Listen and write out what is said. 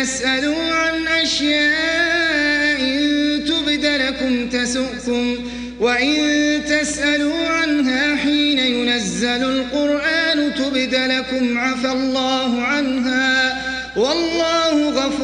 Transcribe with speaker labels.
Speaker 1: تسألوا عن أشياء إن تبد لكم تسؤكم وإن تسألوا عنها حين ينزل القرآن تبد لكم عفى الله عنها والله غفور